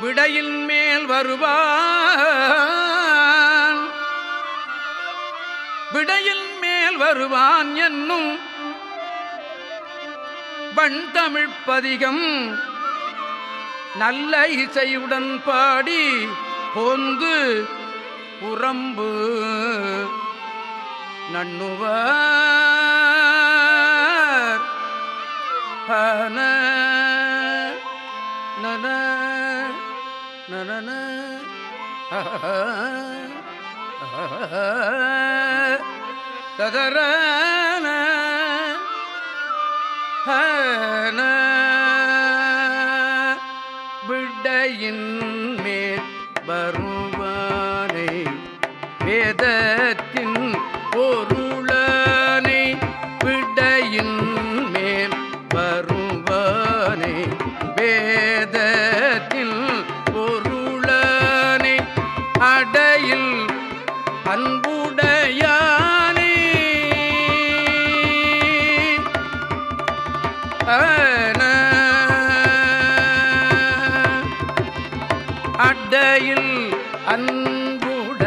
விடையின் மேல் வருவான். விடையின் மேல் வருவான் என்னும் வண்தமிழ் பதிகம் நல்ல இசையுடன் பாடி பொந்து புறம்பு நண்ணுவார் ஹன நன நன ததரன விடையின் மேல் வருவானை அன்புடையானே. அடையில் அன்புடையனே.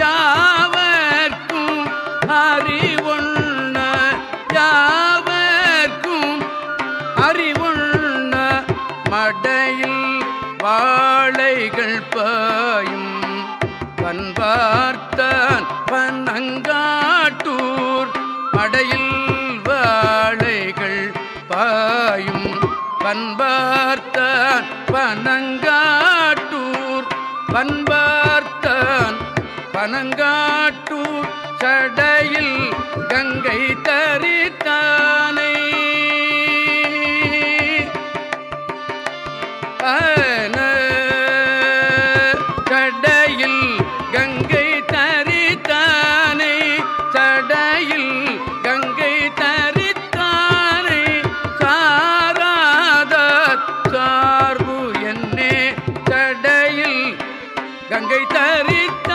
யாவர்க்கும் அறிவொண்ண யாவர்க்கும் அறிவொண்ண மடையில் வாழைகள் பாயும் பண்பார்த்தான் பன்னங்காட்டூர் மடையில் வாழைகள் பாயும் பண்பார்த்தான் பனங்காட்டூர் பண்பார்த்தான் பனங்காட்டூர் சடையில் கங்கை தரித்தான. கங்கை தரித்த